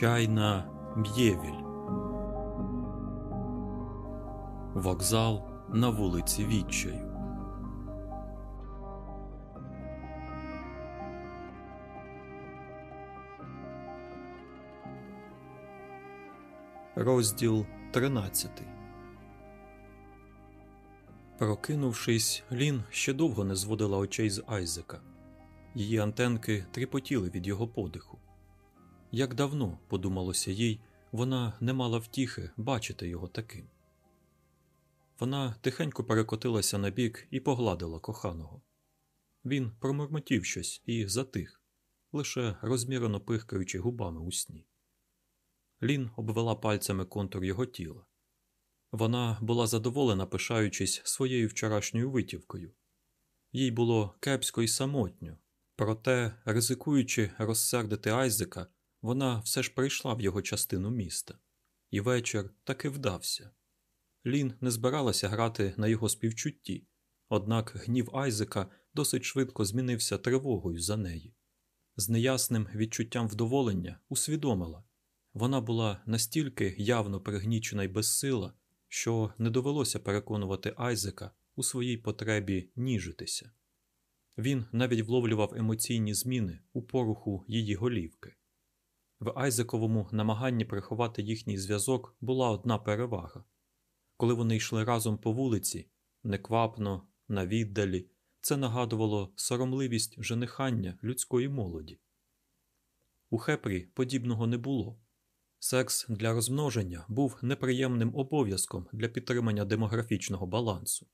Чайна Б'євіль. Вокзал на вулиці Відчаю. Розділ 13 Прокинувшись, Лін ще довго не зводила очей з Айзека. Її антенки тріпотіли від його подиху. Як давно, подумалося їй, вона не мала втіхи бачити його таким. Вона тихенько перекотилася на бік і погладила коханого. Він промурмотів щось і затих, лише розмірено пихкаючи губами у сні. Лін обвела пальцями контур його тіла. Вона була задоволена, пишаючись своєю вчорашньою витівкою. Їй було кепсько й самотньо, проте, ризикуючи розсердити Айзека, вона все ж прийшла в його частину міста, і вечір таки вдався. Лін не збиралася грати на його співчутті, однак гнів Айзека досить швидко змінився тривогою за неї. З неясним відчуттям вдоволення усвідомила вона була настільки явно пригнічена й безсила, що не довелося переконувати Айзека у своїй потребі ніжитися. Він навіть вловлював емоційні зміни у поруху її голівки. В Айзековому намаганні приховати їхній зв'язок була одна перевага. Коли вони йшли разом по вулиці, неквапно, на віддалі, це нагадувало соромливість женихання людської молоді. У Хепрі подібного не було. Секс для розмноження був неприємним обов'язком для підтримання демографічного балансу.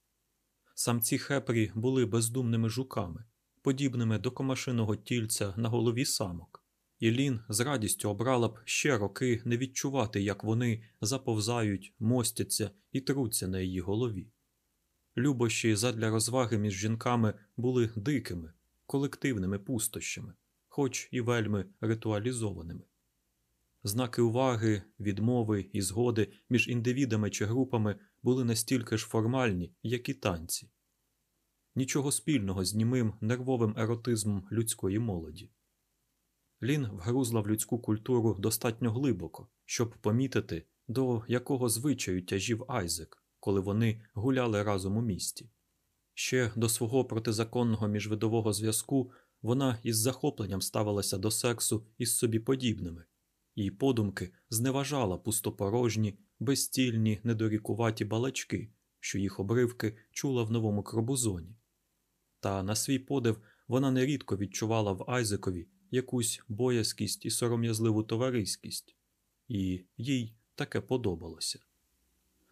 Самці Хепрі були бездумними жуками, подібними до комашиного тільця на голові самок, і Лін з радістю обрала б ще роки не відчувати, як вони заповзають, мостяться і труться на її голові. Любощі задля розваги між жінками були дикими, колективними пустощами, хоч і вельми ритуалізованими. Знаки уваги, відмови і згоди між індивідами чи групами були настільки ж формальні, як і танці. Нічого спільного з німим нервовим еротизмом людської молоді. Лін вгрузла в людську культуру достатньо глибоко, щоб помітити, до якого звичаю тяжів Айзек, коли вони гуляли разом у місті. Ще до свого протизаконного міжвидового зв'язку вона із захопленням ставилася до сексу із собі подібними і подумки зневажала пустопорожні, безцільні, недорікуваті балачки, що їх обривки чула в новому кробузоні. Та на свій подив вона нерідко відчувала в Айзекові якусь боязкість і сором'язливу товариськість, і їй таке подобалося.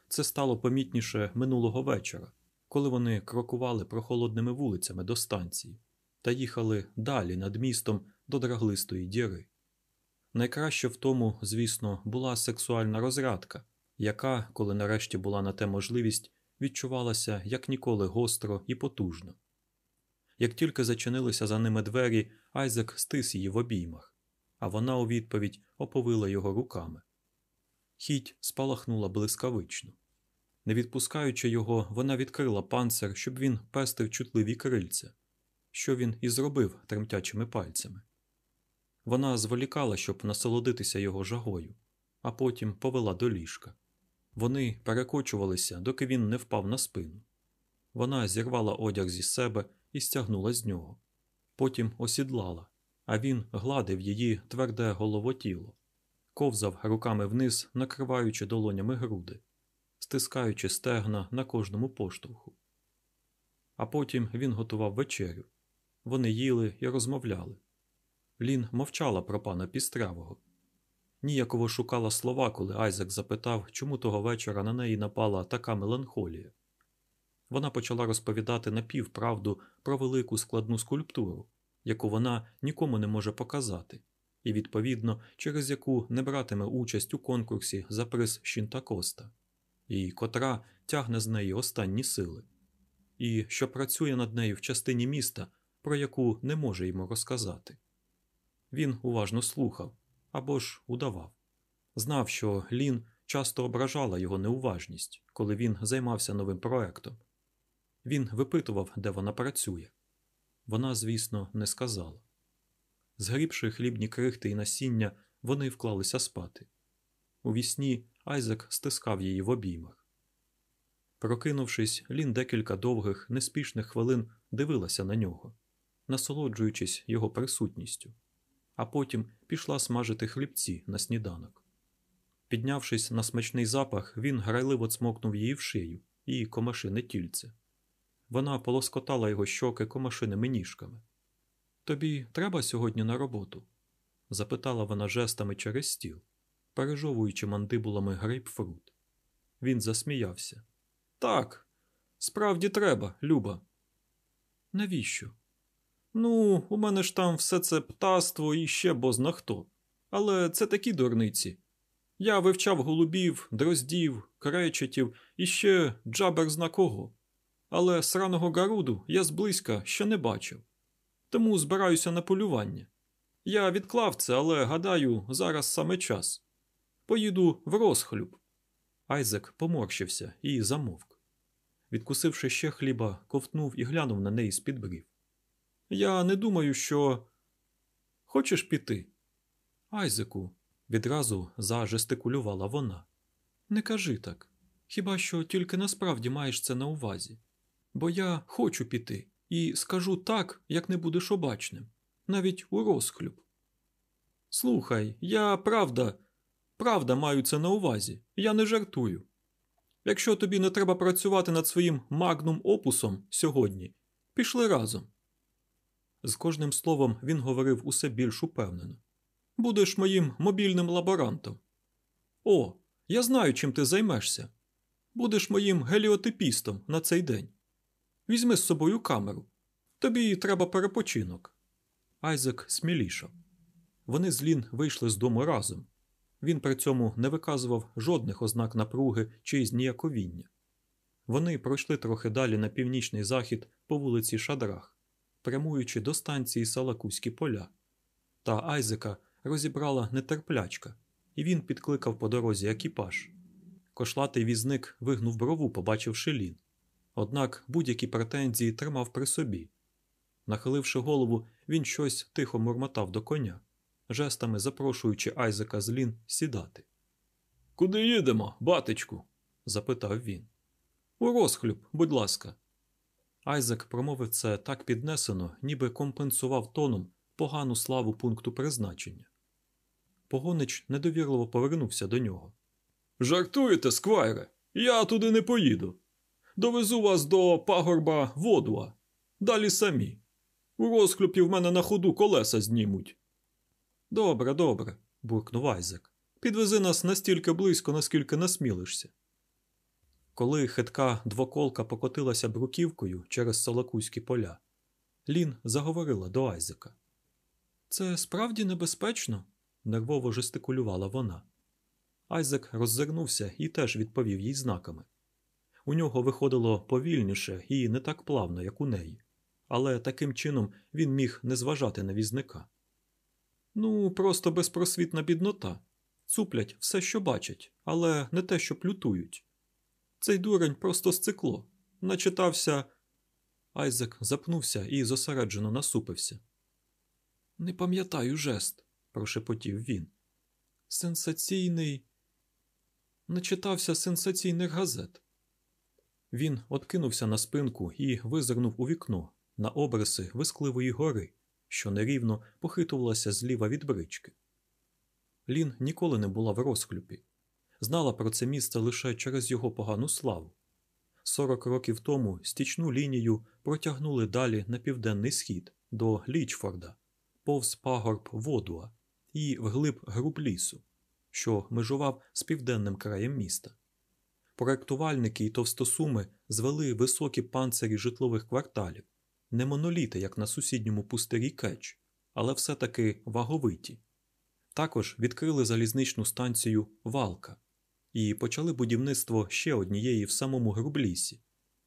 Це стало помітніше минулого вечора, коли вони крокували прохолодними вулицями до станції та їхали далі над містом до драглистої діри. Найкраще в тому, звісно, була сексуальна розрядка, яка, коли нарешті була на те можливість, відчувалася як ніколи гостро і потужно. Як тільки зачинилися за ними двері, Айзек стис її в обіймах, а вона у відповідь оповила його руками. Хіть спалахнула блискавично. Не відпускаючи його, вона відкрила панцир, щоб він пестив чутливі крильця, що він і зробив тремтячими пальцями. Вона зволікала, щоб насолодитися його жагою, а потім повела до ліжка. Вони перекочувалися, доки він не впав на спину. Вона зірвала одяг зі себе і стягнула з нього. Потім осідлала, а він гладив її тверде головотіло, ковзав руками вниз, накриваючи долонями груди, стискаючи стегна на кожному поштовху. А потім він готував вечерю. Вони їли і розмовляли. Лін мовчала про пана Пістрявого. Ніяково шукала слова, коли Айзек запитав, чому того вечора на неї напала така меланхолія. Вона почала розповідати напівправду про велику складну скульптуру, яку вона нікому не може показати, і, відповідно, через яку не братиме участь у конкурсі за приз Щінтакоста, і котра тягне з неї останні сили, і що працює над нею в частині міста, про яку не може йому розказати. Він уважно слухав або ж удавав. Знав, що Лін часто ображала його неуважність, коли він займався новим проектом. Він випитував, де вона працює. Вона, звісно, не сказала. Згрібши хлібні крихти і насіння, вони вклалися спати. У вісні Айзек стискав її в обіймах. Прокинувшись, Лін декілька довгих, неспішних хвилин дивилася на нього, насолоджуючись його присутністю, а потім пішла смажити хлібці на сніданок. Піднявшись на смачний запах, він грайливо цмокнув її в шию і комашине тільце. Вона полоскотала його щоки комашиними ніжками. Тобі треба сьогодні на роботу? запитала вона жестами через стіл, пережовуючи мандибулами грейпфрут. Він засміявся. Так, справді треба, Люба. Навіщо? Ну, у мене ж там все це птаство і ще бозна хто. Але це такі дурниці. Я вивчав голубів, дроздів, кречетів і ще джабер зна кого. Але сраного гаруду я зблизька ще не бачив. Тому збираюся на полювання. Я відклав це, але гадаю, зараз саме час. Поїду в розхлюб. Айзек поморщився і замовк. Відкусивши ще хліба, ковтнув і глянув на неї з-під брів. Я не думаю, що. Хочеш піти? Айзеку, відразу зажестикулювала вона. Не кажи так. Хіба що тільки насправді маєш це на увазі. Бо я хочу піти і скажу так, як не будеш обачним, навіть у розхлюб. Слухай, я правда, правда маю це на увазі, я не жартую. Якщо тобі не треба працювати над своїм магнум опусом сьогодні, пішли разом. З кожним словом він говорив усе більш упевнено. Будеш моїм мобільним лаборантом. О, я знаю, чим ти займешся. Будеш моїм геліотипістом на цей день. Візьми з собою камеру. Тобі треба перепочинок. Айзек смілішав. Вони з Лін вийшли з дому разом. Він при цьому не виказував жодних ознак напруги чи зніяковіння. Вони пройшли трохи далі на північний захід по вулиці Шадрах, прямуючи до станції Салакузькі поля. Та Айзека розібрала нетерплячка, і він підкликав по дорозі екіпаж. Кошлатий візник вигнув брову, побачивши Лін. Однак будь-які претензії тримав при собі. Нахиливши голову, він щось тихо мурмотав до коня, жестами запрошуючи Айзека з Лін сідати. Куди їдемо, батечку? запитав він. У розхлюб, будь ласка. Айзек промовив це так піднесено, ніби компенсував тоном погану славу пункту призначення. Погонич недовірливо повернувся до нього. Жартуєте, сквайре? Я туди не поїду. Довезу вас до пагорба Водуа. Далі самі. У розхлюпі в мене на ходу колеса знімуть. Добре, добре, буркнув Айзек. Підвези нас настільки близько, наскільки насмілишся. Коли хитка двоколка покотилася бруківкою через Солокузькі поля, Лін заговорила до Айзека. Це справді небезпечно? нервово жестикулювала вона. Айзек роззирнувся і теж відповів їй знаками. У нього виходило повільніше і не так плавно, як у неї, але таким чином він міг не зважати на візника. Ну, просто безпросвітна біднота. Цуплять все, що бачать, але не те, що плютують. Цей дурень просто сцикло. Начитався. Айзек запнувся і зосереджено насупився. Не пам'ятаю жест, прошепотів він. Сенсаційний. Начитався сенсаційних газет. Він откинувся на спинку і визирнув у вікно на обриси вискливої гори, що нерівно похитувалася зліва від брички. Лін ніколи не була в розхлюпі, знала про це місце лише через його погану славу. Сорок років тому стічну лінію протягнули далі на південний схід до Лічфорда, повз пагорб Водуа і вглиб груб лісу, що межував з південним краєм міста. Проектувальники і товстосуми звели високі панцирі житлових кварталів, не моноліти, як на сусідньому пустирі Кетч, але все-таки ваговиті. Також відкрили залізничну станцію Валка і почали будівництво ще однієї в самому грублісі,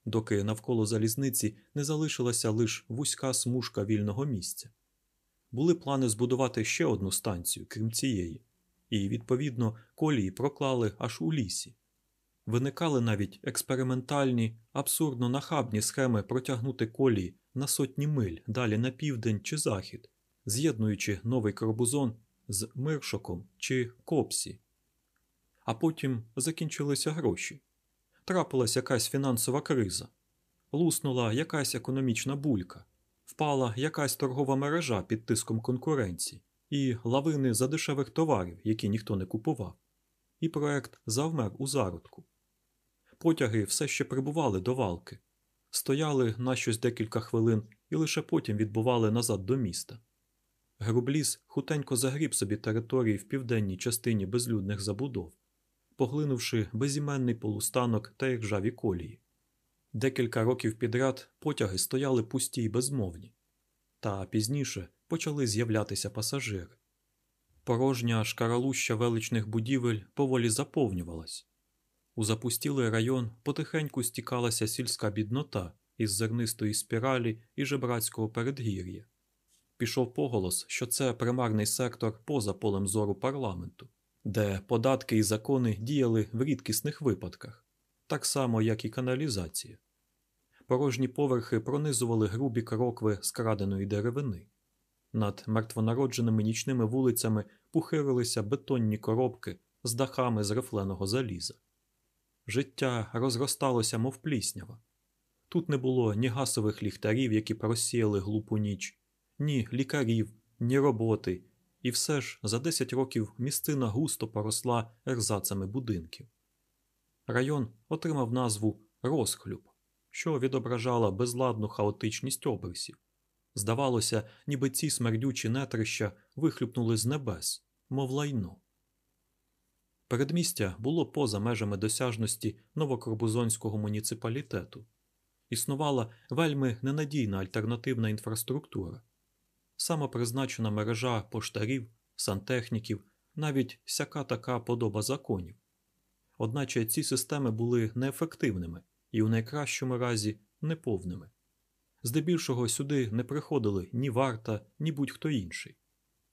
доки навколо залізниці не залишилася лише вузька смужка вільного місця. Були плани збудувати ще одну станцію, крім цієї, і, відповідно, колії проклали аж у лісі. Виникали навіть експериментальні, абсурдно нахабні схеми протягнути колії на сотні миль далі на південь чи захід, з'єднуючи новий Корбузон з Миршоком чи Копсі. А потім закінчилися гроші. Трапилась якась фінансова криза, луснула якась економічна булька, впала якась торгова мережа під тиском конкуренції і лавини задешевих товарів, які ніхто не купував, і проект завмер у зародку. Потяги все ще прибували до валки, стояли на щось декілька хвилин і лише потім відбували назад до міста. Грубліс хутенько загріб собі території в південній частині безлюдних забудов, поглинувши безіменний полустанок та їх ржаві колії. Декілька років підряд потяги стояли пусті й безмовні, та пізніше почали з'являтися пасажири. Порожня шкаралуща величних будівель поволі заповнювалась. У запустілий район потихеньку стікалася сільська біднота із зернистої спіралі і жебрацького передгір'я. Пішов поголос, що це примарний сектор поза полем зору парламенту, де податки і закони діяли в рідкісних випадках, так само, як і каналізація. Порожні поверхи пронизували грубі крокви скраденої деревини. Над мертвонародженими нічними вулицями пухирилися бетонні коробки з дахами з рифленого заліза. Життя розросталося, мов пліснява. Тут не було ні гасових ліхтарів, які просіяли глупу ніч, ні лікарів, ні роботи, і все ж за 10 років місцина густо поросла ерзацами будинків. Район отримав назву Розхлюб, що відображала безладну хаотичність обрисів. Здавалося, ніби ці смердючі нетрища вихлюпнули з небес, мов лайно. Передмістя було поза межами досяжності новокорбузонського муніципалітету. Існувала вельми ненадійна альтернативна інфраструктура, самопризначена мережа поштарів, сантехніків, навіть сяка така подоба законів. Одначе ці системи були неефективними і у найкращому разі неповними. Здебільшого сюди не приходили ні варта, ні будь-хто інший.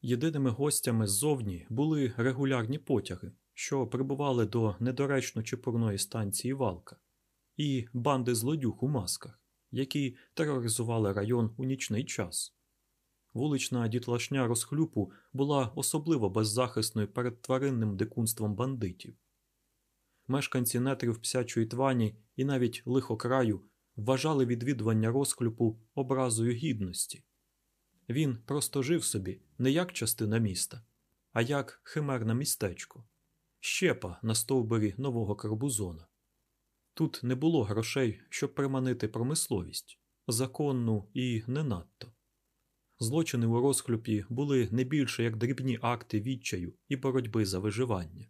Єдиними гостями ззовні були регулярні потяги, що прибували до недоречно чепурної станції Валка, і банди злодюг у масках, які тероризували район у нічний час. Вулична дітлашня розхлюпу була особливо беззахисною перед тваринним дикунством бандитів. Мешканці нетрів псячої твані і навіть лихокраю вважали відвідування розхлюпу образою гідності. Він просто жив собі не як частина міста, а як химерне містечко, щепа на стовбурі нового карбузона. Тут не було грошей, щоб приманити промисловість, законну і не надто. Злочини у розхлюпі були не більше як дрібні акти відчаю і боротьби за виживання.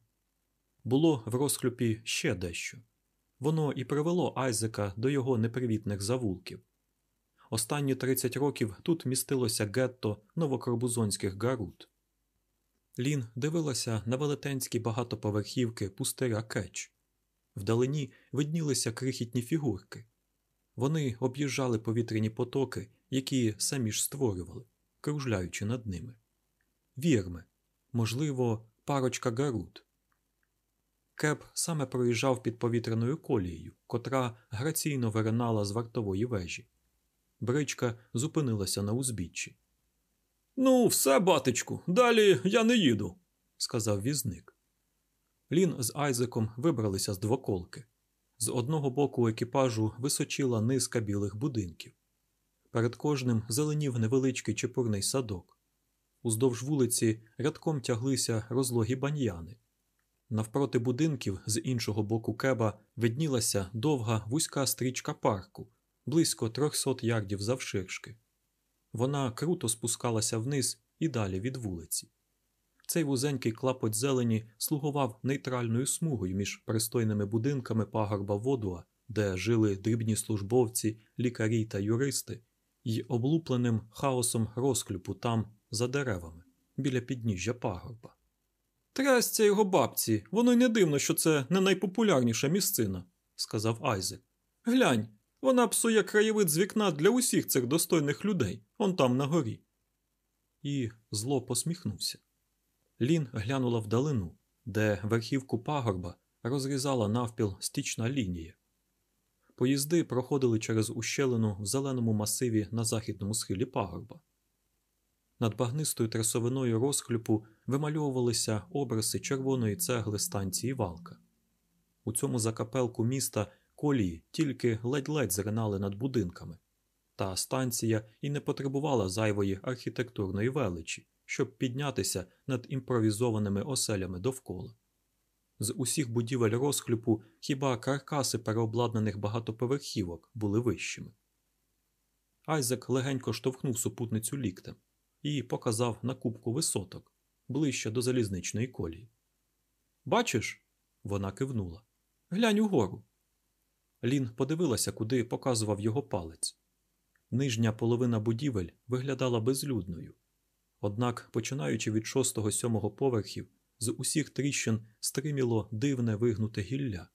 Було в розхлюпі ще дещо. Воно і привело Айзека до його непривітних завулків. Останні 30 років тут містилося гетто новокорбузонських гарут. Лін дивилася на велетенські багатоповерхівки пустиря Кетч. Вдалині виднілися крихітні фігурки. Вони об'їжджали повітряні потоки, які самі ж створювали, кружляючи над ними. Вірми, можливо, парочка гарут. Кеп саме проїжджав під повітряною колією, котра граційно виринала з вартової вежі. Бричка зупинилася на узбіччі. Ну, все, батечку, далі я не їду, сказав візник. Лін з Айзеком вибралися з двоколки. З одного боку екіпажу височила низка білих будинків. Перед кожним зеленів невеличкий чепурний садок. Уздовж вулиці рядком тяглися розлогі баньяни. Навпроти будинків з іншого боку кеба виднілася довга вузька стрічка парку, близько 300 ярдів завширшки. Вона круто спускалася вниз і далі від вулиці. Цей вузенький клапоть зелені слугував нейтральною смугою між пристойними будинками пагорба Водуа, де жили дрібні службовці, лікарі та юристи, і облупленим хаосом розклюпу там, за деревами, біля підніжжя пагорба. Трясця його бабці, воно й не дивно, що це не найпопулярніша місцина, сказав Айзек. Глянь, вона псує краєвид з вікна для усіх цих достойних людей, он там на горі. І зло посміхнувся. Лін глянула вдалину, де верхівку пагорба розрізала навпіл стічна лінія. Поїзди проходили через ущелину в зеленому масиві на західному схилі пагорба. Над багнистою трасовиною розхлюпу вимальовувалися обриси червоної цегли станції Валка. У цьому закапелку міста колії тільки ледь-ледь зринали над будинками, та станція і не потребувала зайвої архітектурної величі, щоб піднятися над імпровізованими оселями довкола. З усіх будівель розхлюпу хіба каркаси переобладнаних багатоповерхівок були вищими. Айзек легенько штовхнув супутницю ліктем і показав на кубку висоток ближче до залізничної колії. Бачиш? вона кивнула. Глянь угору. Лін подивилася, куди показував його палець. Нижня половина будівель виглядала безлюдною. Однак, починаючи від шостого-сьомого поверхів, з усіх тріщин стриміло дивне вигнуте гілля.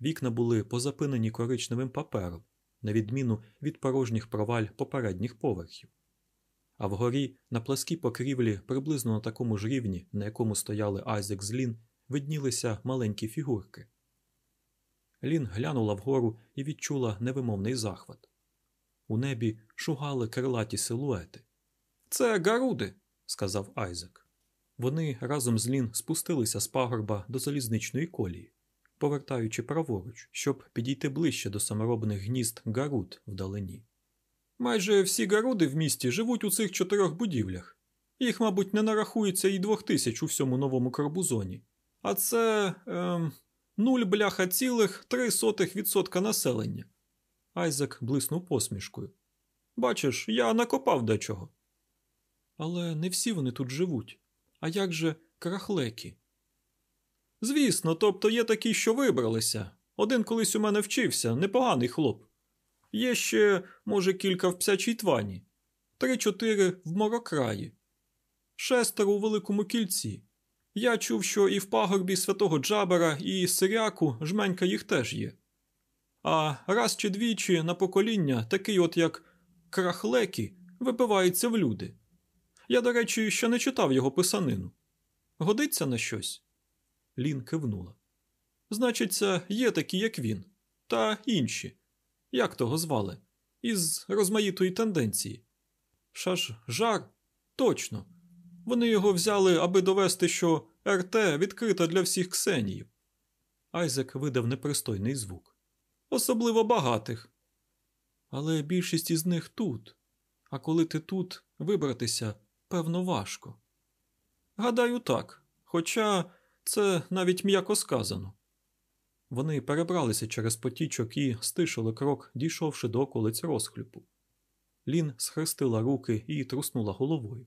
Вікна були позапинені коричневим папером, на відміну від порожніх проваль попередніх поверхів. А вгорі, на пласкій покрівлі, приблизно на такому ж рівні, на якому стояли Айзек з Лін, виднілися маленькі фігурки. Лін глянула вгору і відчула невимовний захват. У небі шугали крилаті силуети. Це гаруди, сказав Айзек. Вони разом з Лін спустилися з пагорба до залізничної колії, повертаючи праворуч, щоб підійти ближче до саморобних гнізд гаруд вдалині. Майже всі гаруди в місті живуть у цих чотирьох будівлях. Їх, мабуть, не нарахується і двох тисяч у всьому новому карбузоні. А це ем, нуль бляха цілих три сотих відсотка населення. Айзек блиснув посмішкою. Бачиш, я накопав дечого. Але не всі вони тут живуть. А як же крахлекі? Звісно, тобто є такі, що вибралися. Один колись у мене вчився, непоганий хлоп. Є ще, може, кілька в псячій твані, три-чотири в морокраї, шестеро у великому кільці. Я чув, що і в пагорбі святого Джабера, і Сиряку жменька їх теж є. А раз чи двічі на покоління такий, от як крахлекі, випивається в люди. Я, до речі, ще не читав його писанину. Годиться на щось? Лін кивнула. Значиться, є такі, як він, та інші. Як того звали? Із розмаїтої тенденції. Шаш жар? Точно. Вони його взяли, аби довести, що РТ відкрита для всіх ксеніїв. Айзек видав непристойний звук. Особливо багатих. Але більшість із них тут. А коли ти тут, вибратися, певно, важко. Гадаю, так. Хоча це навіть м'яко сказано. Вони перебралися через потічок і стишили крок, дійшовши до околиць розхлюпу. Лін схрестила руки і труснула головою.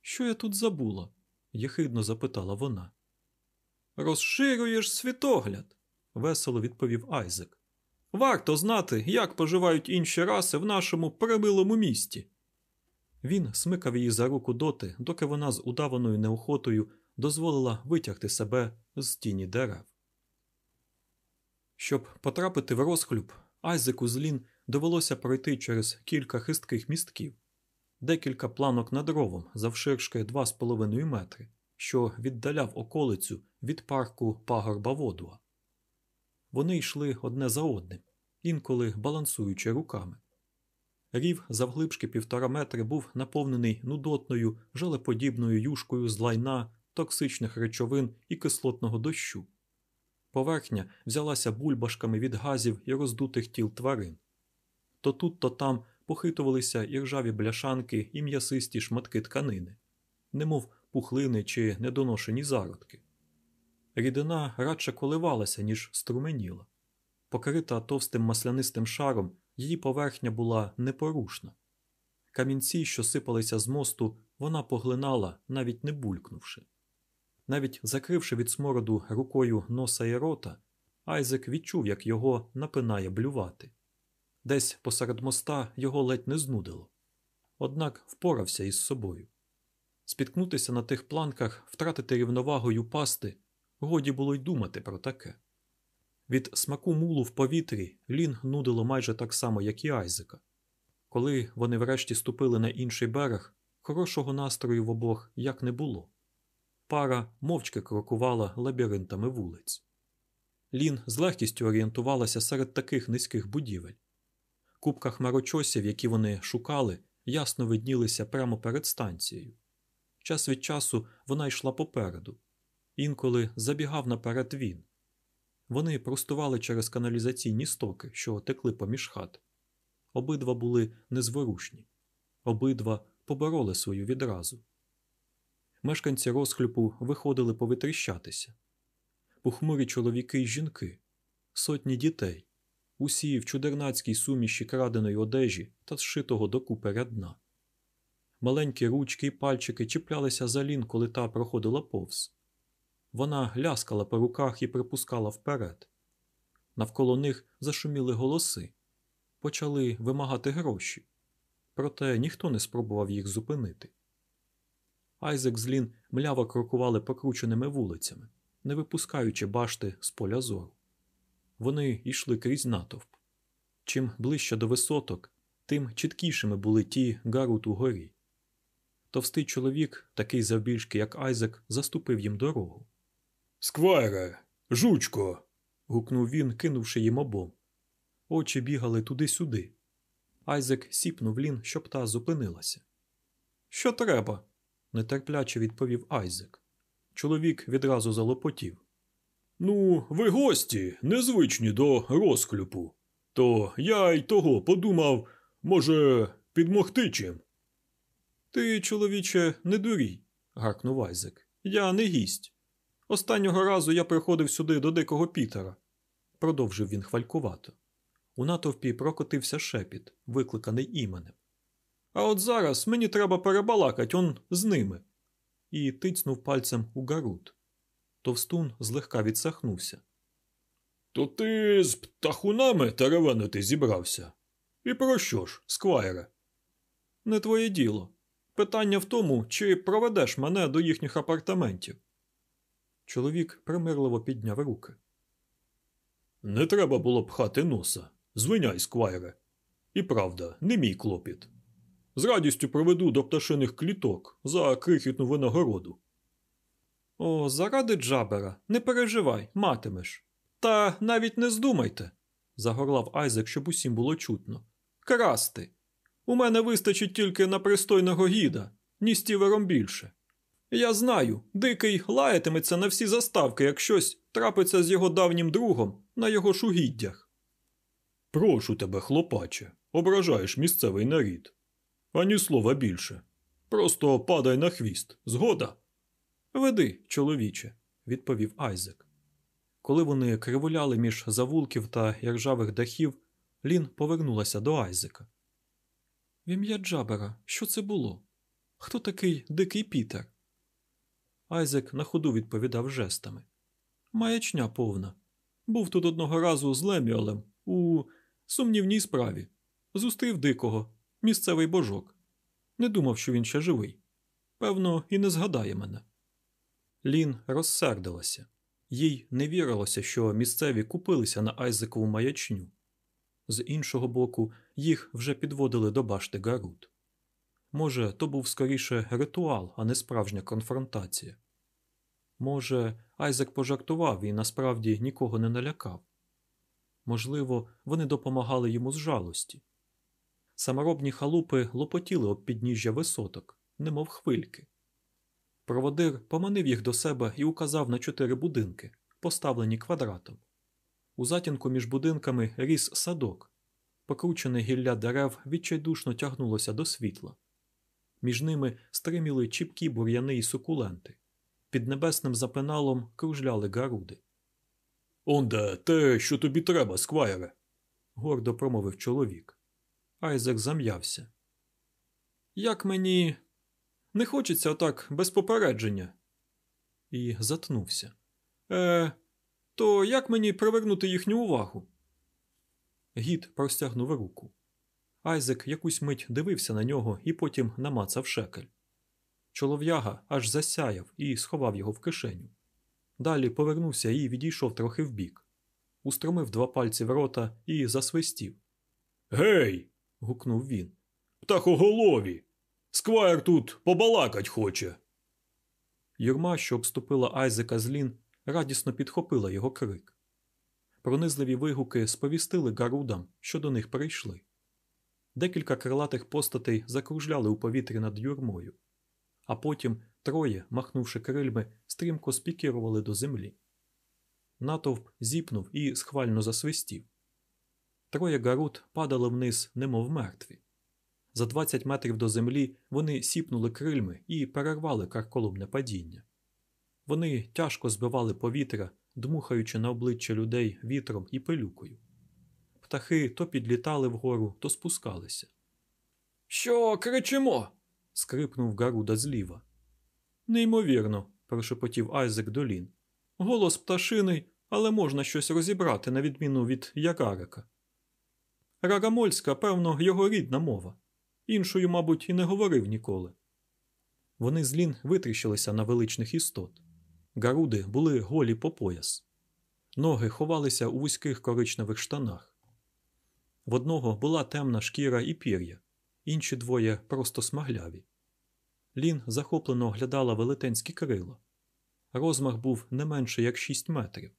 Що я тут забула? єхидно запитала вона. Розширюєш світогляд, весело відповів Айзек. Варто знати, як поживають інші раси в нашому перемилому місті. Він смикав її за руку доти, доки вона з удаваною неохотою дозволила витягти себе з тіні дерев. Щоб потрапити в розхлюб, Айзеку з Лін довелося пройти через кілька хистких містків, декілька планок над ровом завширшки 2,5 метри, що віддаляв околицю від парку пагорба Водуа. Вони йшли одне за одним, інколи балансуючи руками. Рів завглибшки півтора метри був наповнений нудотною, жалеподібною юшкою з лайна, токсичних речовин і кислотного дощу. Поверхня взялася бульбашками від газів і роздутих тіл тварин. То тут, то там похитувалися і ржаві бляшанки і м'ясисті шматки тканини, немов пухлини чи недоношені зародки. Рідина радше коливалася, ніж струменіла. Покрита товстим маслянистим шаром, її поверхня була непорушна. Камінці, що сипалися з мосту, вона поглинала, навіть не булькнувши. Навіть закривши від смороду рукою носа і рота, Айзек відчув, як його напинає блювати. Десь посеред моста його ледь не знудило. Однак впорався із собою. Спіткнутися на тих планках, втратити рівновагу й упасти, годі було й думати про таке. Від смаку мулу в повітрі Лін нудило майже так само, як і Айзека. Коли вони врешті ступили на інший берег, хорошого настрою в обох як не було. Пара мовчки крокувала лабіринтами вулиць. Лін з легкістю орієнтувалася серед таких низьких будівель. Кубка хмарочосів, які вони шукали, ясно виднілися прямо перед станцією. Час від часу вона йшла попереду, інколи забігав наперед він. Вони простували через каналізаційні стоки, що текли поміж хат. Обидва були незворушні, обидва побороли свою відразу. Мешканці розхлюпу виходили повитріщатися. Похмурі чоловіки й жінки, сотні дітей, усі в чудернацькій суміші краденої одежі та зшитого докупи рядна. Маленькі ручки й пальчики чіплялися за лін, коли та проходила повз. Вона ляскала по руках і припускала вперед. Навколо них зашуміли голоси, почали вимагати гроші, проте ніхто не спробував їх зупинити. Айзек з Лін мляво крокували покрученими вулицями, не випускаючи башти з поля зору. Вони йшли крізь натовп. Чим ближче до висоток, тим чіткішими були ті гарут у горі. Товстий чоловік, такий завбільшки, як Айзек, заступив їм дорогу. Сквайре, жучко. гукнув він, кинувши їм обом. Очі бігали туди-сюди. Айзек сіпнув лін, щоб та зупинилася. Що треба? нетерпляче відповів Айзек. Чоловік відразу залопотів. Ну, ви гості, незвичні до розклюпу. То я й того подумав, може, підмогти чим. Ти, чоловіче, не дурій, гаркнув Айзек. Я не гість. Останнього разу я приходив сюди до дикого Пітера, продовжив він хвалькувато. У натовпі прокотився шепіт, викликаний іменем. А от зараз мені треба перебалакать он з ними. І тицнув пальцем у гарут. Товстун злегка відсахнувся. То ти з птахунами теревенити зібрався. І про що ж, сквайре? Не твоє діло. Питання в тому, чи проведеш мене до їхніх апартаментів. Чоловік примирливо підняв руки. Не треба було пхати носа. Звиняй, сквайре. І правда, не мій клопіт. З радістю проведу до пташиних кліток за крихітну винагороду. О, заради Джабера, не переживай, матимеш. Та навіть не здумайте, загорлав Айзек, щоб усім було чутно. Красти. У мене вистачить тільки на пристойного гіда, ні стівером більше. Я знаю, дикий лаятиметься на всі заставки, як щось трапиться з його давнім другом на його шугіддях. Прошу тебе, хлопаче, ображаєш місцевий нарід. Ані слова більше. Просто падай на хвіст. Згода. Веди, чоловіче, відповів Айзек. Коли вони кривуляли між завулків та яржавих дахів, Лін повернулася до Айзека. В ім'я Джабера, що це було? Хто такий дикий Пітер? Айзек на ходу відповідав жестами. Маячня повна. Був тут одного разу з Леміолем у сумнівній справі. Зустрів дикого, місцевий божок. Не думав, що він ще живий. Певно, і не згадає мене. Лін розсердилася. Їй не вірилося, що місцеві купилися на Айзекову маячню. З іншого боку, їх вже підводили до башти Гарут. Може, то був скоріше ритуал, а не справжня конфронтація. Може, Айзек пожартував і насправді нікого не налякав. Можливо, вони допомагали йому з жалості. Саморобні халупи лопотіли об підніжжя висоток, немов хвильки. Проводир поманив їх до себе і указав на чотири будинки, поставлені квадратом. У затінку між будинками ріс садок. Покручене гілля дерев відчайдушно тягнулося до світла. Між ними стриміли чіпкі бур'яни і сукуленти. Під небесним запеналом кружляли гаруди. Онде те, що тобі треба, сквайре, гордо промовив чоловік. Айзек зам'явся. Як мені не хочеться отак без попередження. І затнувся. Е, то як мені привернути їхню увагу? Гід простягнув руку. Айзек якусь мить дивився на нього і потім намацав шекель. Чолов'яга аж засяяв і сховав його в кишеню. Далі повернувся і відійшов трохи вбік. Устромив два пальці в рота і засвистів. Гей. гукнув він. Птахоголові. Сквайр тут побалакать хоче. Юрма, що обступила Айзека з лін, радісно підхопила його крик. Пронизливі вигуки сповістили гарудам, що до них прийшли. Декілька крилатих постатей закружляли у повітрі над юрмою, а потім троє, махнувши крильми, стрімко спікірували до землі. Натовп зіпнув і схвально засвистів. Троє гарут падали вниз, немов мертві. За 20 метрів до землі вони сіпнули крильми і перервали карколомне падіння. Вони тяжко збивали повітря, дмухаючи на обличчя людей вітром і пилюкою. Птахи то підлітали вгору, то спускалися. Що кричимо? скрипнув Гаруда зліва. Неймовірно, прошепотів Айзек Долін. Голос пташиний, але можна щось розібрати, на відміну від Ягарика. Рагамольська, певно, його рідна мова. Іншою, мабуть, і не говорив ніколи. Вони з Лін витріщилися на величних істот. Гаруди були голі по пояс. Ноги ховалися у вузьких коричневих штанах. В одного була темна шкіра і пір'я, інші двоє просто смагляві. Лін захоплено оглядала велетенські крила. Розмах був не менше як шість метрів.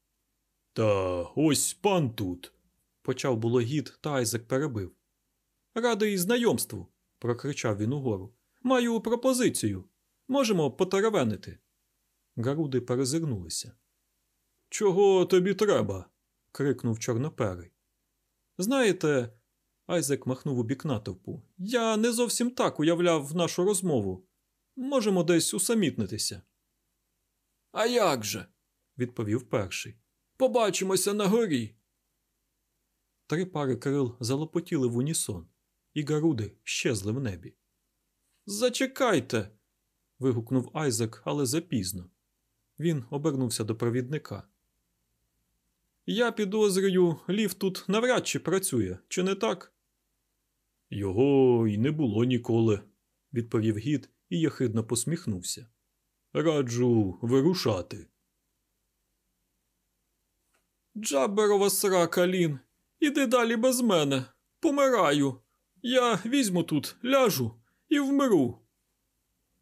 Та ось пан тут. Почав було гід, та Айзек перебив. Радий знайомству, прокричав він угору. Маю пропозицію. Можемо потеревенити. Гаруди перезирнулися. Чого тобі треба? крикнув чорноперий. Знаєте, Айзек махнув у бік натовпу. Я не зовсім так уявляв нашу розмову. Можемо десь усамітнитися. А як же? відповів перший. Побачимося на горі. Три пари крил залопотіли в унісон, і гаруди щезли в небі. Зачекайте. вигукнув Айзек, але запізно. Він обернувся до провідника. Я підозрюю, ліфт тут навряд чи працює, чи не так? Його й не було ніколи, відповів гід і яхидно посміхнувся. Раджу вирушати. Джаберова срака, Лін, іди далі без мене. Помираю. Я візьму тут, ляжу і вмиру.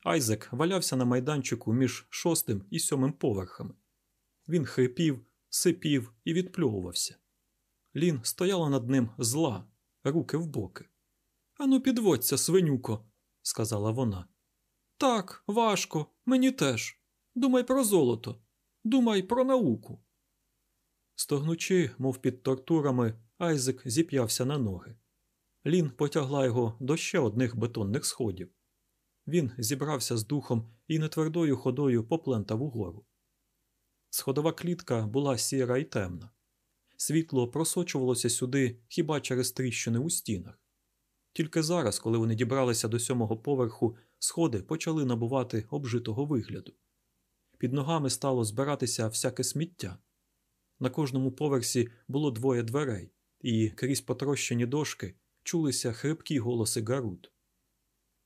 Айзек валявся на майданчику між шостим і сьомим поверхами. Він хрипів, сипів і відпльовувався. Лін стояла над ним зла, руки в боки. Ану, підводься, свинюко, сказала вона. Так, важко, мені теж. Думай про золото, думай про науку. Стогнучи, мов під тортурами, Айзек зіп'явся на ноги. Лін потягла його до ще одних бетонних сходів. Він зібрався з духом і нетвердою ходою поплентав угору. Сходова клітка була сіра і темна. Світло просочувалося сюди хіба через тріщини у стінах. Тільки зараз, коли вони дібралися до сьомого поверху, сходи почали набувати обжитого вигляду. Під ногами стало збиратися всяке сміття. На кожному поверсі було двоє дверей, і крізь потрощені дошки чулися хрипкі голоси Гарут.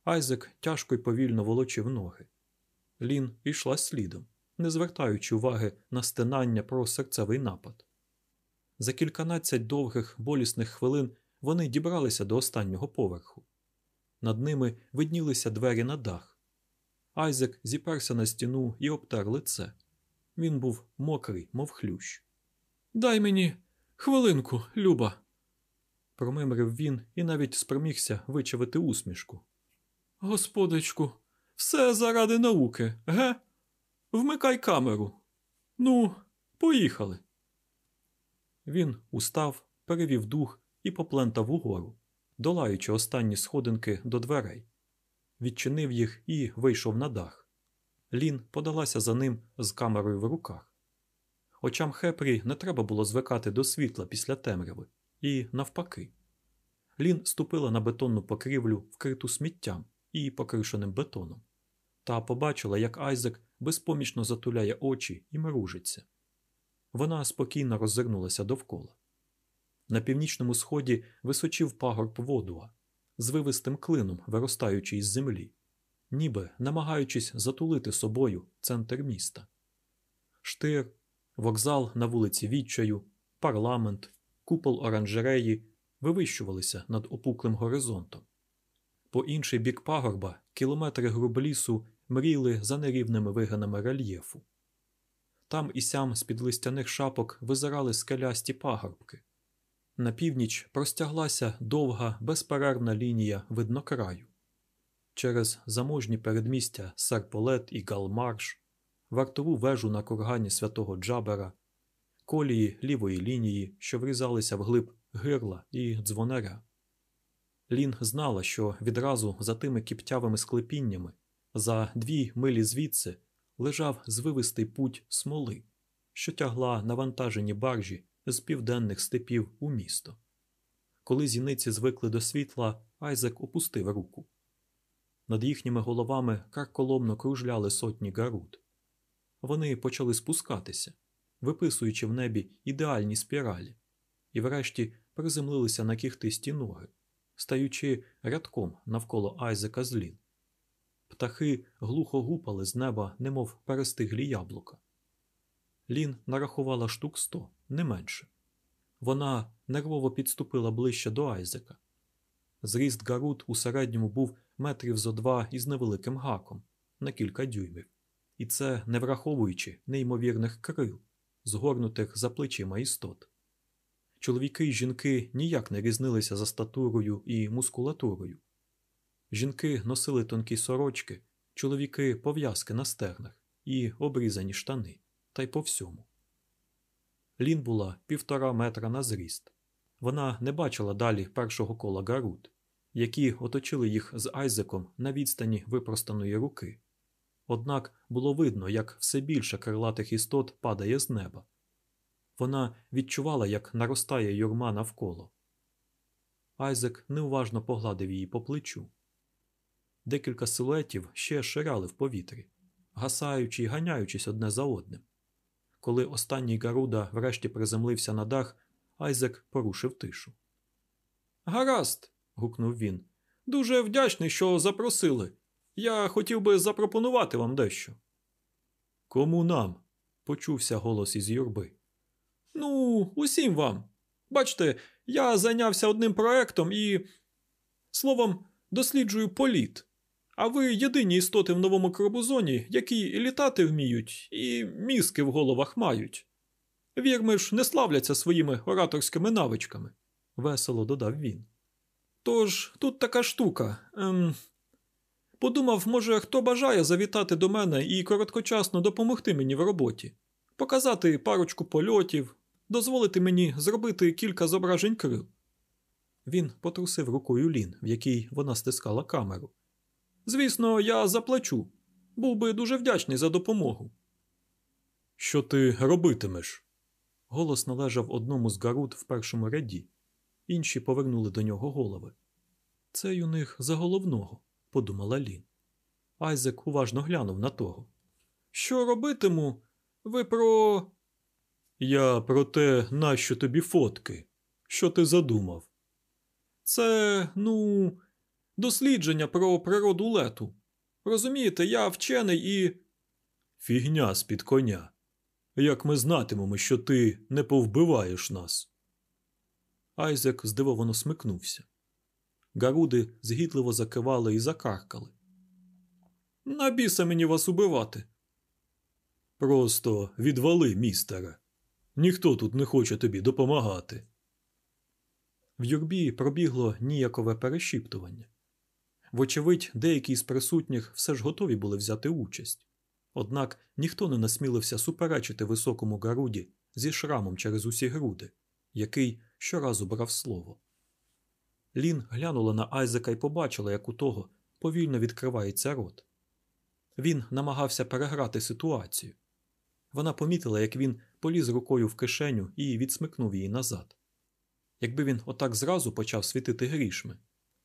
Айзек тяжко й повільно волочив ноги. Лін йшла слідом, не звертаючи уваги на стинання про серцевий напад. За кільканадцять довгих болісних хвилин вони дібралися до останнього поверху. Над ними виднілися двері на дах. Айзек зіперся на стіну і обтер лице. Він був мокрий, мов хлющ. Дай мені хвилинку, Люба, промимрив він і навіть спромігся вичавити усмішку. Господичку, все заради науки, ге? Вмикай камеру. Ну, поїхали. Він устав, перевів дух і поплентав угору, долаючи останні сходинки до дверей. Відчинив їх і вийшов на дах. Лін подалася за ним з камерою в руках. Очам Хепрі не треба було звикати до світла після темряви, і навпаки. Лін ступила на бетонну покрівлю, вкриту сміттям і покришеним бетоном, та побачила, як Айзек безпомічно затуляє очі і мружиться. Вона спокійно роззирнулася довкола. На північному сході височив пагорб водуа, звивистим клином виростаючи із землі, ніби намагаючись затулити собою центр міста. Штир, вокзал на вулиці Відчаю, парламент, купол оранжереї вивищувалися над опуклим горизонтом. По інший бік пагорба кілометри груб лісу мріли за нерівними вигинами рельєфу. Там і сям з під листяних шапок визирали скелясті пагорбки. На північ простяглася довга, безперервна лінія виднокраю. Через заможні передмістя Серполет і Галмарш, вартову вежу на кургані святого Джабера, колії лівої лінії, що врізалися вглиб гирла і дзвонаря. Лін знала, що відразу за тими кіптявими склепіннями, за дві милі звідси, лежав звивистий путь смоли, що тягла навантажені баржі з південних степів у місто. Коли зіниці звикли до світла, Айзек опустив руку. Над їхніми головами карколомно кружляли сотні гарут. Вони почали спускатися, виписуючи в небі ідеальні спіралі, і врешті приземлилися на кіхтисті ноги, стаючи рядком навколо Айзека злін. Птахи глухо гупали з неба, немов перестиглі яблука. Лін нарахувала штук сто, не менше. Вона нервово підступила ближче до Айзека. Зріст Гарут у середньому був метрів зо два із невеликим гаком на кілька дюймів, і це не враховуючи неймовірних крил, згорнутих за плечима істот. Чоловіки й жінки ніяк не різнилися за статурою і мускулатурою. Жінки носили тонкі сорочки, чоловіки пов'язки на стегнах і обрізані штани, та й по всьому. Лін була півтора метра на зріст. Вона не бачила далі першого кола гарут, які оточили їх з Айзеком на відстані випростаної руки. Однак було видно, як все більше крилатих істот падає з неба. Вона відчувала, як наростає юрма навколо. Айзек неуважно погладив її по плечу. Декілька силуетів ще ширяли в повітрі, гасаючи й ганяючись одне за одним. Коли останній Гаруда врешті приземлився на дах, Айзек порушив тишу. Гаразд. гукнув він. Дуже вдячний, що запросили. Я хотів би запропонувати вам дещо. Кому нам? почувся голос із юрби. Ну, усім вам. Бачте, я зайнявся одним проектом і. Словом, досліджую політ. А ви єдині істоти в новому кробузоні, які і літати вміють, і мізки в головах мають. Вірми ж не славляться своїми ораторськими навичками, весело додав він. Тож тут така штука. Ем... Подумав, може, хто бажає завітати до мене і короткочасно допомогти мені в роботі, показати парочку польотів, дозволити мені зробити кілька зображень крил. Він потрусив рукою лін, в якій вона стискала камеру. Звісно, я заплачу. Був би дуже вдячний за допомогу. Що ти робитимеш? Голос належав одному з гарут в першому ряді. Інші повернули до нього голови. Це у них за головного, подумала Лін. Айзек уважно глянув на того. Що робитиму? Ви про. Я про те, нащо тобі фотки? Що ти задумав? Це, ну, дослідження про природу лету. Розумієте, я вчений і. Фігня з під коня. Як ми знатимемо, що ти не повбиваєш нас. Айзек здивовано смикнувся. Гаруди згідливо закивали і закаркали. На біса мені вас убивати. Просто відвали, містере. Ніхто тут не хоче тобі допомагати. В юрбі пробігло ніякове перешіптування. Вочевидь, деякі з присутніх все ж готові були взяти участь. Однак ніхто не насмілився суперечити високому Гаруді зі шрамом через усі груди, який щоразу брав слово. Лін глянула на Айзека і побачила, як у того повільно відкривається рот. Він намагався переграти ситуацію. Вона помітила, як він поліз рукою в кишеню і відсмикнув її назад. Якби він отак зразу почав світити грішми,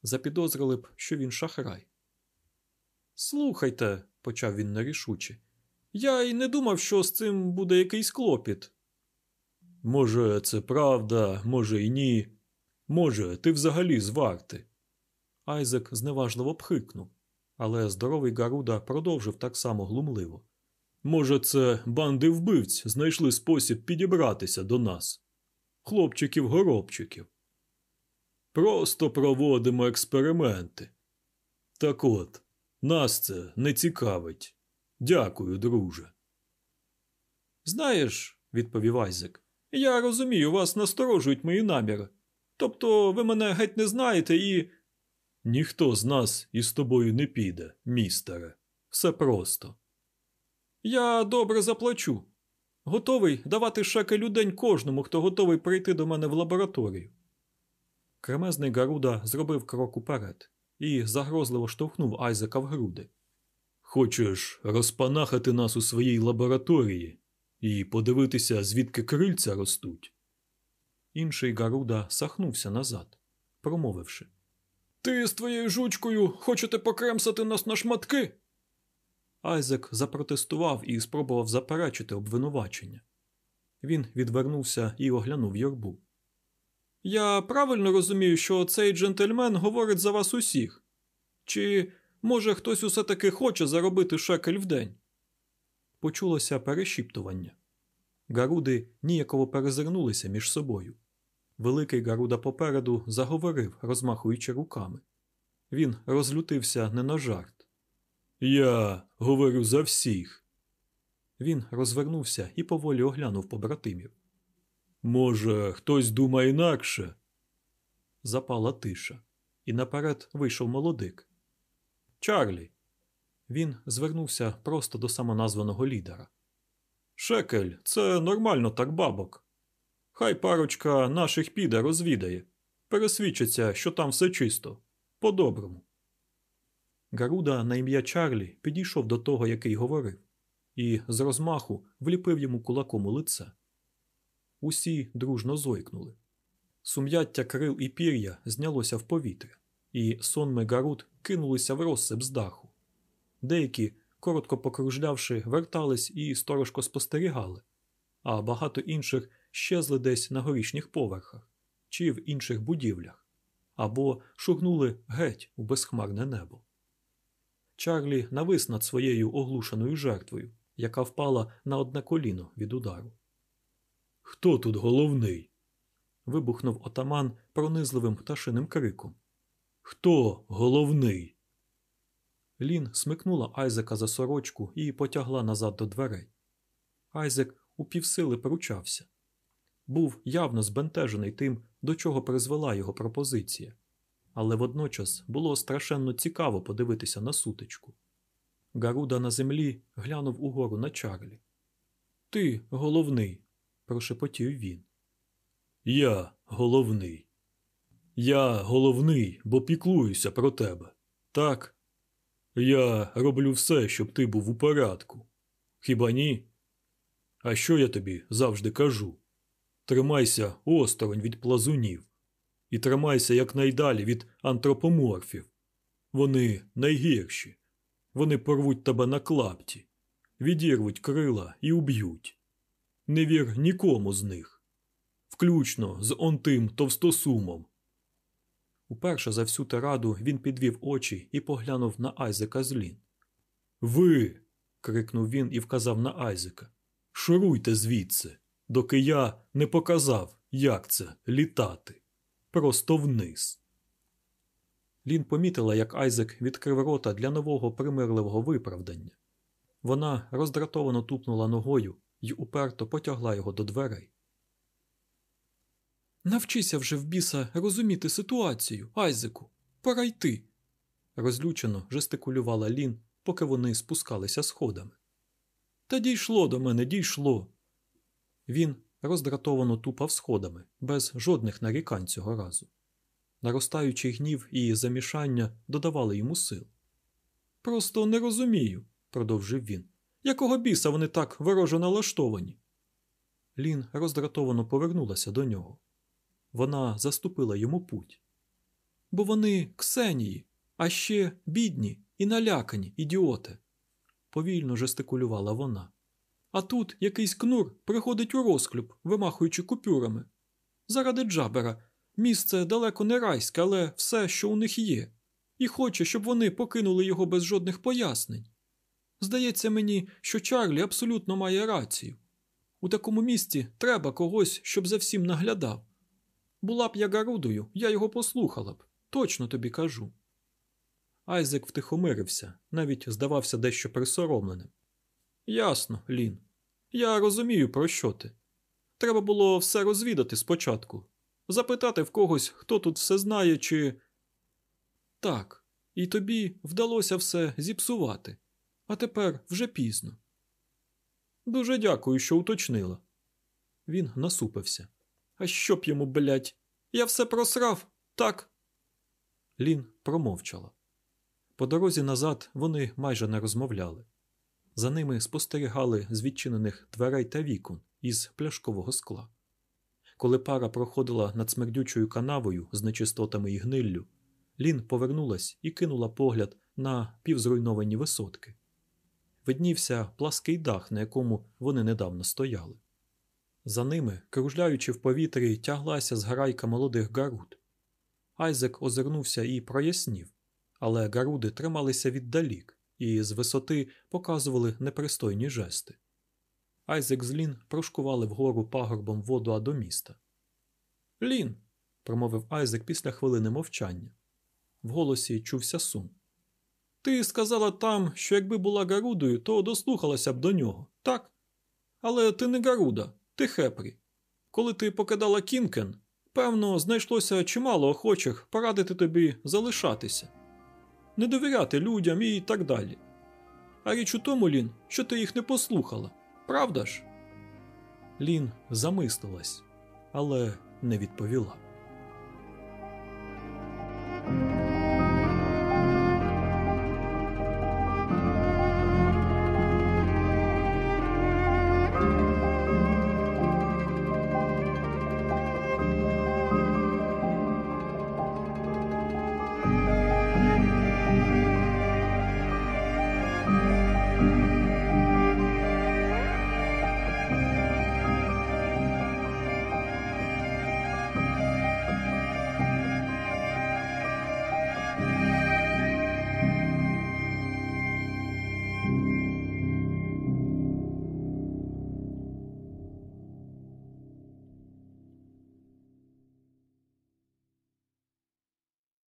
запідозрили б, що він шахрай. Слухайте, почав він нерішуче, я й не думав, що з цим буде якийсь клопіт. Може, це правда, може й ні. Може, ти взагалі зварти. Айзек зневажливо пхикнув, але здоровий Гаруда продовжив так само глумливо. Може, це банди вбивць знайшли спосіб підібратися до нас, хлопчиків-горобчиків. Просто проводимо експерименти. Так от, нас це не цікавить. Дякую, друже. Знаєш, відповів Айзек, я розумію, вас насторожують мої наміри, Тобто ви мене геть не знаєте і. Ніхто з нас із тобою не піде, містере. Все просто. Я добре заплачу. Готовий давати шекель у день кожному, хто готовий прийти до мене в лабораторію. Кремезний Гаруда зробив крок уперед і загрозливо штовхнув Айзека в груди. Хочеш розпанахати нас у своїй лабораторії і подивитися, звідки крильця ростуть? Інший Гаруда сахнувся назад, промовивши. Ти з твоєю жучкою хочете покремсати нас на шматки? Айзек запротестував і спробував заперечити обвинувачення. Він відвернувся і оглянув юрбу. Я правильно розумію, що цей джентльмен говорить за вас усіх? Чи, може, хтось усе таки хоче заробити шекель в день?» Почулося перешіптування. Гаруди ніяково перезирнулися між собою. Великий Гаруда попереду заговорив, розмахуючи руками. Він розлютився не на жарт. Я говорю за всіх. Він розвернувся і поволі оглянув побратимів. Може, хтось думає інакше? Запала тиша, і наперед вийшов молодик. Чарлі. Він звернувся просто до самоназваного лідера. Шекель, це нормально так бабок. Хай парочка наших піде розвідає, пересвідчиться, що там все чисто, по-доброму. Гаруда на ім'я Чарлі підійшов до того, який говорив, і з розмаху вліпив йому кулаком у лице. Усі дружно зойкнули. Сум'яття крил і пір'я знялося в повітря, і сонми Гарут кинулися в розсип з даху. Деякі, коротко покружлявши, вертались і сторожко спостерігали, а багато інших щезли десь на горішніх поверхах чи в інших будівлях, або шугнули геть у безхмарне небо. Чарлі навис над своєю оглушеною жертвою, яка впала на одне коліно від удару. Хто тут головний? вибухнув отаман пронизливим пташиним криком. Хто головний? Лін смикнула Айзека за сорочку і потягла назад до дверей. Айзек упівсили пручався. Був явно збентежений тим, до чого призвела його пропозиція, але водночас було страшенно цікаво подивитися на сутичку. Гаруда на землі глянув угору на Чарлі. Ти головний, прошепотів він. Я головний. Я головний, бо піклуюся про тебе. Так? Я роблю все, щоб ти був у порядку. Хіба ні? А що я тобі завжди кажу? Тримайся осторонь від плазунів і тримайся якнайдалі від антропоморфів. Вони найгірші. Вони порвуть тебе на клапті, відірвуть крила і уб'ють. Не вір нікому з них, включно з он тим товстосумом. Уперше за всю тираду він підвів очі і поглянув на Айзека злін. Ви. крикнув він і вказав на Айзека. Шуруйте звідси, доки я не показав, як це літати. Просто вниз. Лін помітила, як Айзек відкрив рота для нового примирливого виправдання. Вона роздратовано тупнула ногою і уперто потягла його до дверей. Навчися вже в біса розуміти ситуацію, Айзеку. Пора йти. розлючено жестикулювала Лін, поки вони спускалися сходами. Та дійшло до мене, дійшло. Він роздратовано тупав сходами, без жодних нарікань цього разу. Наростаючий гнів і замішання додавали йому сил. Просто не розумію, продовжив він. Якого біса вони так вороже налаштовані? Лін роздратовано повернулася до нього. Вона заступила йому путь. Бо вони ксенії, а ще бідні і налякані, ідіоти, повільно жестикулювала вона. А тут якийсь кнур приходить у розклюб, вимахуючи купюрами. Заради Джабера місце далеко не райське, але все, що у них є, і хоче, щоб вони покинули його без жодних пояснень. Здається мені, що Чарлі абсолютно має рацію. У такому місці треба когось, щоб за всім наглядав. Була б я Гарудою, я його послухала б, точно тобі кажу. Айзек втихомирився, навіть здавався дещо присоромленим. Ясно, Лін. Я розумію, про що ти. Треба було все розвідати спочатку. Запитати в когось, хто тут все знає, чи. Так, і тобі вдалося все зіпсувати, а тепер вже пізно. Дуже дякую, що уточнила. Він насупився. А що б йому, блять? Я все просрав, так? Лін промовчала. По дорозі назад вони майже не розмовляли. За ними спостерігали з відчинених дверей та вікон із пляшкового скла. Коли пара проходила над смердючою канавою з нечистотами і гниллю, Лін повернулась і кинула погляд на півзруйновані висотки. Виднівся плаский дах, на якому вони недавно стояли. За ними, кружляючи в повітрі, тяглася зграйка молодих гаруд. Айзек озирнувся і прояснів, але гаруди трималися віддалік і з висоти показували непристойні жести. Айзек з Лін прошкували вгору пагорбом воду а до міста. Лін, промовив Айзек після хвилини мовчання. В голосі чувся сум. Ти сказала там, що якби була Гарудою, то дослухалася б до нього, так? Але ти не Гаруда, ти Хепрі. Коли ти покидала Кінкен, певно, знайшлося чимало охочих порадити тобі залишатися, не довіряти людям і так далі. А річ у тому, Лін, що ти їх не послухала, правда ж? Лін замислилась, але не відповіла.